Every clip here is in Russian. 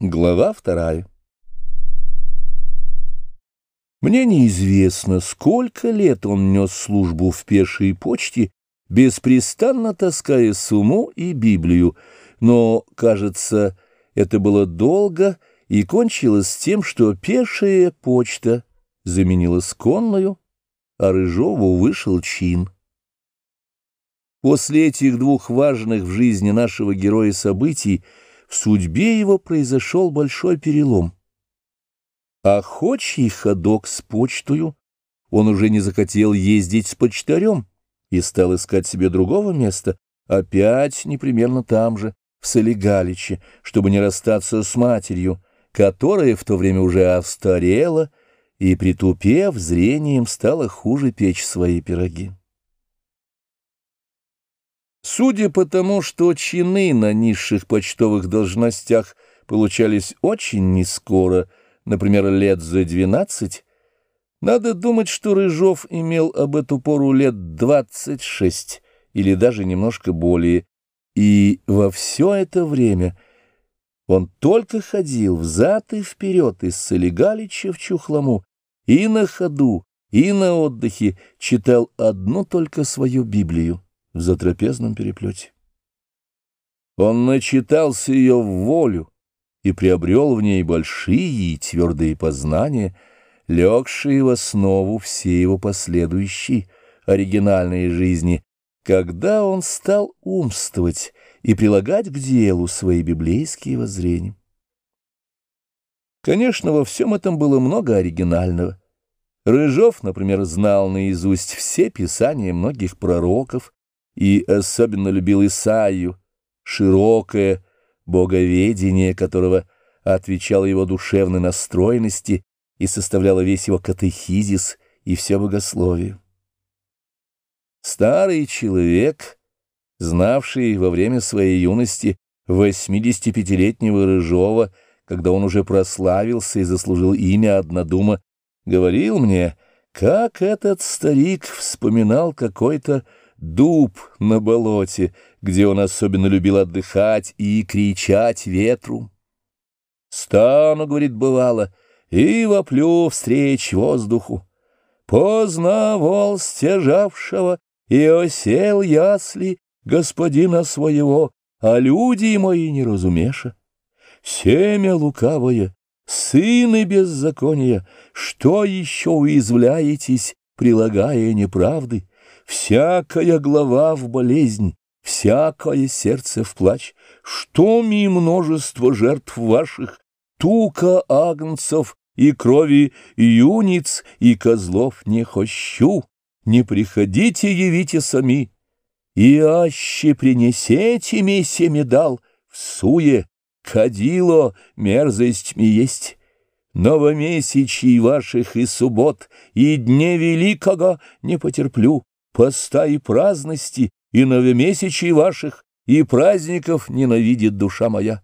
Глава вторая Мне неизвестно, сколько лет он нес службу в пешей почте, беспрестанно таская сумму и Библию, но, кажется, это было долго и кончилось тем, что пешая почта заменилась конную, а Рыжову вышел чин. После этих двух важных в жизни нашего героя событий в судьбе его произошел большой перелом. Охочий ходок с почтою, он уже не захотел ездить с почтарем и стал искать себе другого места, опять непременно там же, в Солигаличе, чтобы не расстаться с матерью, которая в то время уже остарела и, притупев, зрением стала хуже печь свои пироги. Судя по тому, что чины на низших почтовых должностях получались очень нескоро, например, лет за двенадцать, надо думать, что Рыжов имел об эту пору лет двадцать шесть или даже немножко более, и во все это время он только ходил взад и вперед из Солигалича в Чухлому и на ходу, и на отдыхе читал одну только свою Библию в затрапезном переплете. Он начитался ее в волю и приобрел в ней большие и твердые познания, легшие в основу всей его последующей оригинальной жизни, когда он стал умствовать и прилагать к делу свои библейские воззрения. Конечно, во всем этом было много оригинального. Рыжов, например, знал наизусть все писания многих пророков, и особенно любил Исаию, широкое боговедение которого отвечало его душевной настроенности и составляло весь его катехизис и все богословие. Старый человек, знавший во время своей юности 85-летнего Рыжова, когда он уже прославился и заслужил имя однодума, говорил мне, как этот старик вспоминал какой-то дуб на болоте, где он особенно любил отдыхать и кричать ветру. Стану, говорит, бывало, и воплю встреч воздуху. Познавал стяжавшего и осел ясли господина своего, а люди мои не разумеша. Семя лукавое, сыны беззакония, что еще уязвляетесь, прилагая неправды? Всякая глава в болезнь, всякое сердце в плач, что ми множество жертв ваших, тука агнцев и крови юниц и козлов не хощу, не приходите, явите сами, и аще принесете ми семидал в суе, кадило мерзость ми есть. Новомесячий ваших и суббот, и дне великого не потерплю, поста и праздности, и новомесячий ваших, и праздников ненавидит душа моя.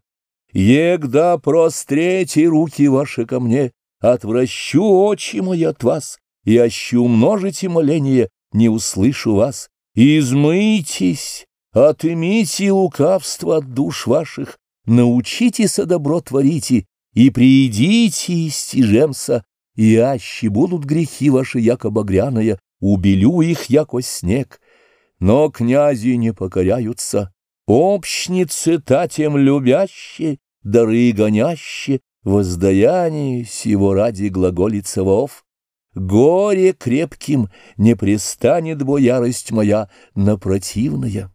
Егда прострете руки ваши ко мне, отвращу очи мои от вас, и ощу умножите моление, не услышу вас. Измыйтесь, отымите лукавство от душ ваших, научитесь добро творите, и приидите из стижемса, и аще будут грехи ваши, яко багряная, убелю их, яко снег. Но князи не покоряются, общницы татем любящие, дары гонящие, воздаяние сего ради глаголица вов. Горе крепким не пристанет бо ярость моя на противная.